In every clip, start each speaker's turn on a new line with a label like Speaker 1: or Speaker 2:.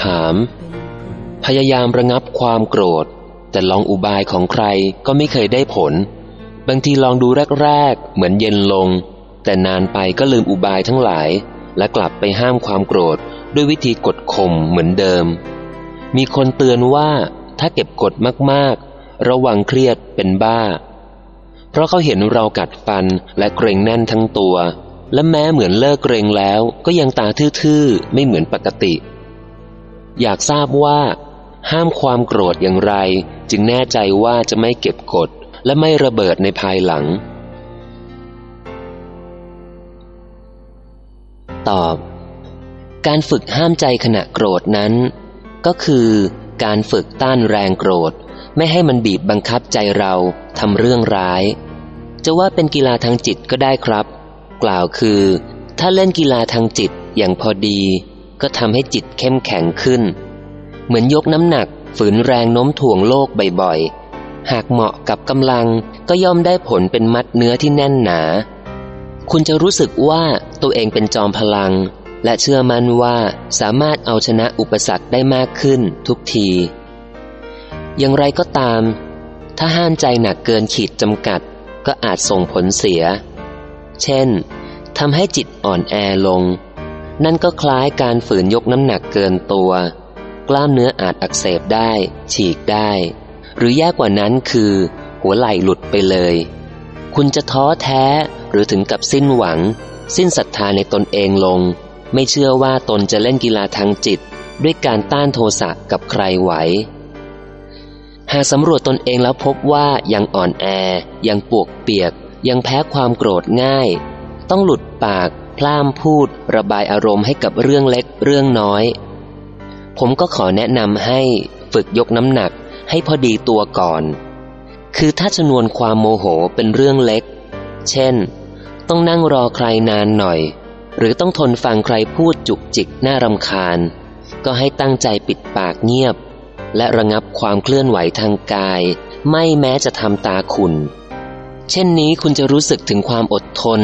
Speaker 1: ถาม พยายามระงับความโกรธ แต่ลองอุบายของใครก็ไม่เคยได้ผล บางทีลองดูแรกๆ เหมือนเย็นลง แต่นานไปก็ลืมอุบายทั้งหลาย และกลับไปห้ามความโกรธด้วยวิธีกดข่มเหมือนเดิม มีคนเตือนว่าถ้าเก็บกดมากๆ ระวังเครียดเป็นบ้า เพราะเขาเห็นเรากัดฟันและเกรงแน่นทั้งตัว และแม้เหมือนเลิกเกรงแล้วก็ยังตาทื่อๆ ไม่เหมือนปกติ อยากทราบว่า ห้ามความโกรธอย่างไร จึงแน่ใจว่าจะไม่เก็บกด และไม่ระเบิดในภายหลัง ตอบ การฝึกห้ามใจขณะโกรธนั้น ก็คือการฝึกต้านแรงโกรธ ไม่ให้มันบีบบังคับใจเราทำเรื่องร้าย จะว่าเป็นกีฬาทางจิตก็ได้ครับ กล่าวคือ ถ้าเล่นกีฬาทางจิตอย่างพอดี ก็ทำให้จิตเข้มแข็งขึ้น เหมือนยกน้ำหนักฝืนแรงโน้มถ่วงโลกบ่อยๆ หากเหมาะกับกำลังก็ย่อมได้ผลเป็นมัดเนื้อที่แน่นหนา คุณจะรู้สึกว่าตัวเองเป็นจอมพลัง และเชื่อมั่นว่าสามารถเอาชนะอุปสรรคได้มากขึ้นทุกที อย่างไรก็ตาม ถ้าห้ามใจหนักเกินขีดจำกัด ก็อาจส่งผลเสีย เช่นทำให้จิตอ่อนแอลง นั่นก็คล้ายการฝืนยกน้ำหนักเกินตัว กล้ามเนื้ออาจอักเสบได้ ฉีกได้ หรือแย่กว่านั้นคือ หัวไหล่หลุดไปเลย คุณจะท้อแท้หรือถึงกับสิ้นหวัง สิ้นศรัทธาในตนเองลง ไม่เชื่อว่าตนจะเล่นกีฬาทางจิต ด้วยการต้านโทสะกับใครไหวหากสำรวจตนเองแล้วพบว่ายังอ่อนแอ ยังปวกเปียก ยังแพ้ความโกรธง่าย ต้องหลุดปาก พล่ามพูด ระบายอารมณ์ให้กับเรื่องเล็กเรื่องน้อย ผมก็ขอแนะนำให้ฝึกยกน้ำหนักให้พอดีตัวก่อน คือถ้าชนวนความโมโหเป็นเรื่องเล็ก เช่น ต้องนั่งรอใครนานหน่อย หรือต้องทนฟังใครพูดจุกจิกน่ารำคาญ ก็ให้ตั้งใจปิดปากเงียบ และระงับความเคลื่อนไหวทางกาย ไม่แม้จะทำตาขุน เช่นนี้คุณจะรู้สึกถึงความอดทน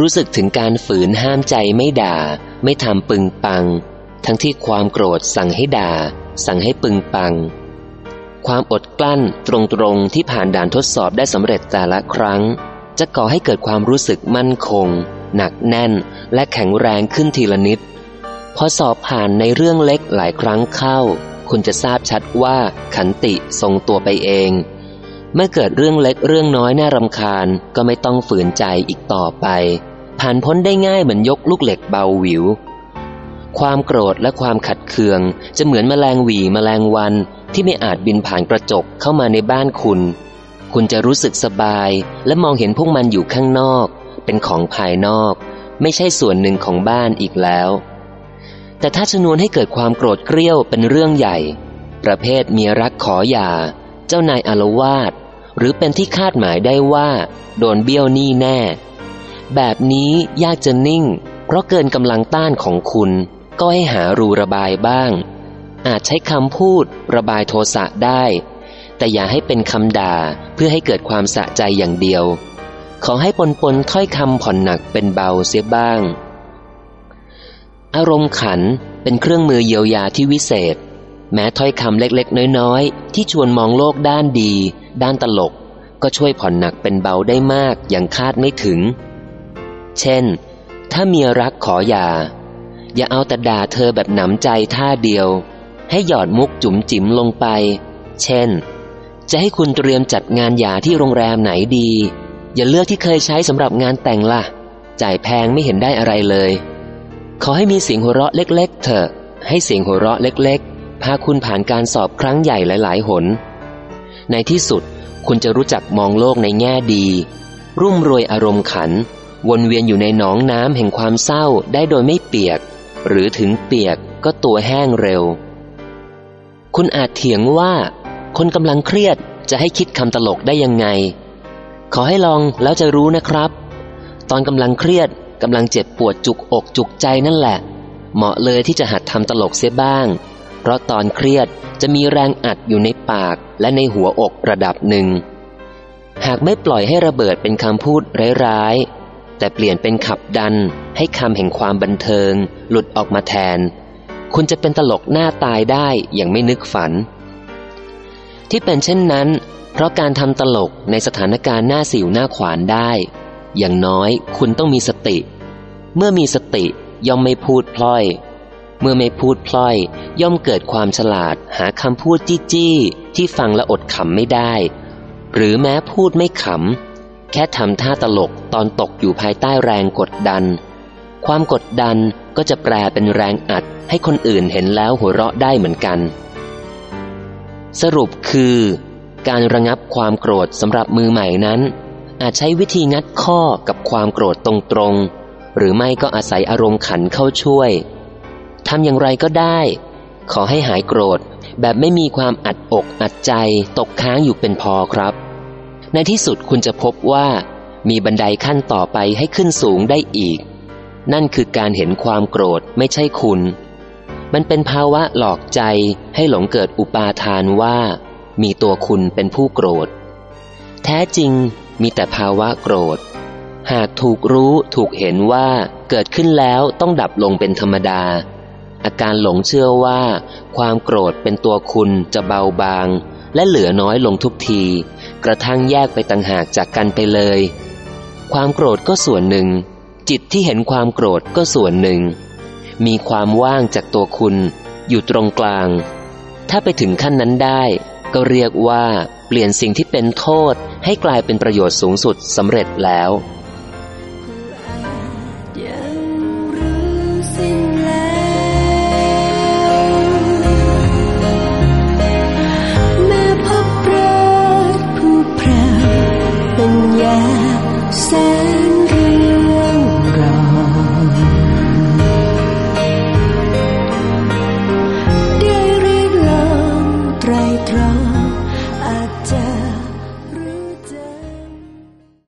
Speaker 1: รู้สึกถึงการฝืนห้ามใจไม่ด่า ไม่ทำปึงปัง ทั้งที่ความโกรธสั่งให้ด่า สั่งให้ปึงปัง ความอดกลั้นตรงๆที่ผ่านด่านทดสอบได้สำเร็จแต่ละครั้ง จะก่อให้เกิดความรู้สึกมั่นคง หนักแน่น และแข็งแรงขึ้นทีละนิดพอสอบผ่านในเรื่องเล็กหลายครั้งเข้า คุณจะทราบชัดว่าขันติทรงตัวไปเอง เมื่อเกิดเรื่องเล็กเรื่องน้อยน่ารำคาญก็ไม่ต้องฝืนใจอีกต่อไป ผ่านพ้นได้ง่ายเหมือนยกลูกเหล็กเบาหวิว ความโกรธและความขัดเคือง จะเหมือนแมลงหวีแมลงวันที่ไม่อาจบินผ่านกระจกเข้ามาในบ้านคุณ คุณจะรู้สึกสบายและมองเห็นพวกมันอยู่ข้างนอก เป็นของภายนอก ไม่ใช่ส่วนหนึ่งของบ้านอีกแล้ว แต่ถ้าชนวนให้เกิดความโกรธเกรี้ยวเป็นเรื่องใหญ่ ประเภทเมียรักขอหย่า เจ้านายอารวาส หรือเป็นที่คาดหมายได้ว่า โดนเบี้ยวหนี้แน่ แบบนี้ยากจะนิ่ง เพราะเกินกำลังต้านของคุณ ก็ให้หารูระบายบ้าง อาจใช้คำพูดระบายโทสะได้ แต่อย่าให้เป็นคำด่าเพื่อให้เกิดความสะใจอย่างเดียว ขอให้ปนปนถ้อยคำผ่อนหนักเป็นเบาเสียบ้าง อารมณ์ขันเป็นเครื่องมือเยียวยาที่วิเศษ แม้ถ้อยคำเล็กๆ น้อยๆ ที่ชวนมองโลกด้านดี ด้านตลกก็ช่วยผ่อนหนักเป็นเบาได้มากอย่างคาดไม่ถึง เช่น ถ้าเมียรักขออย่า อย่าเอาแต่ด่าเธอแบบหนำใจท่าเดียว ให้หยอดมุกจุ๋มจิ๋มลงไป เช่น จะให้คุณเตรียมจัดงานหย่าที่โรงแรมไหนดี อย่าเลือกที่เคยใช้สำหรับงานแต่งล่ะ จ่ายแพงไม่เห็นได้อะไรเลย ขอให้มีเสียงหัวเราะเล็ก ๆ เถอะ ให้เสียงหัวเราะเล็ก ๆ พาคุณผ่านการสอบครั้งใหญ่หลาย ๆ หน ในที่สุดคุณจะรู้จักมองโลกในแง่ดี รุ่มรวยอารมณ์ขัน วนเวียนอยู่ในหนองน้ำแห่งความเศร้าได้โดยไม่เปียก หรือถึงเปียกก็ตัวแห้งเร็ว คุณอาจเถียงว่า คนกำลังเครียดจะให้คิดคำตลกได้ยังไง ขอให้ลองแล้วจะรู้นะครับ ตอนกำลังเครียดกำลังเจ็บปวดจุกอกจุกใจนั่นแหละ เหมาะเลยที่จะหัดทำตลกเสียบ้าง เพราะตอนเครียดจะมีแรงอัดอยู่ในปาก และในหัวอกระดับหนึ่ง หากไม่ปล่อยให้ระเบิดเป็นคำพูดร้ายๆ แต่เปลี่ยนเป็นขับดันให้คำแห่งความบันเทิง หลุดออกมาแทน คุณจะเป็นตลกหน้าตายได้อย่างไม่นึกฝัน ที่เป็นเช่นนั้น เพราะการทำตลกในสถานการณ์หน้าสิวหน้าขวานได้ อย่างน้อยคุณต้องมีสติ เมื่อมีสติย่อมไม่พูดพล่อย เมื่อไม่พูดพล่อย ย่อมเกิดความฉลาดหาคำพูดจี้จี้ที่ฟังและอดขำไม่ได้ หรือแม้พูดไม่ขำ แค่ทำท่าตลกตอนตกอยู่ภายใต้แรงกดดัน ความกดดันก็จะแปลเป็นแรงอัดให้คนอื่นเห็นแล้วหัวเราะได้เหมือนกัน สรุปคือ การระงับความโกรธสำหรับมือใหม่นั้น อาจใช้วิธีงัดข้อกับความโกรธตรงๆ หรือไม่ก็อาศัยอารมณ์ขันเข้าช่วย ทำอย่างไรก็ได้ ขอให้หายโกรธ แบบไม่มีความอัดอกอัดใจตกค้างอยู่เป็นพอครับ ในที่สุดคุณจะพบว่า มีบันไดขั้นต่อไปให้ขึ้นสูงได้อีก นั่นคือการเห็นความโกรธไม่ใช่คุณ มันเป็นภาวะหลอกใจให้หลงเกิดอุปาทานว่า มีตัวคุณเป็นผู้โกรธ แท้จริงมีแต่ภาวะโกรธ หากถูกรู้ถูกเห็นว่าเกิดขึ้นแล้วต้องดับลงเป็นธรรมดา อาการหลงเชื่อว่า ความโกรธเป็นตัวคุณจะเบาบาง และเหลือน้อยลงทุกที กระทั่งแยกไปต่างหากจากกันไปเลย ความโกรธก็ส่วนหนึ่ง จิตที่เห็นความโกรธก็ส่วนหนึ่ง มีความว่างจากตัวคุณ อยู่ตรงกลาง ถ้าไปถึงขั้นนั้นได้ ก็เรียกว่า เปลี่ยนสิ่งที่เป็นโทษ ให้กลายเป็นประโยชน์สูงสุดสำเร็จแล้ว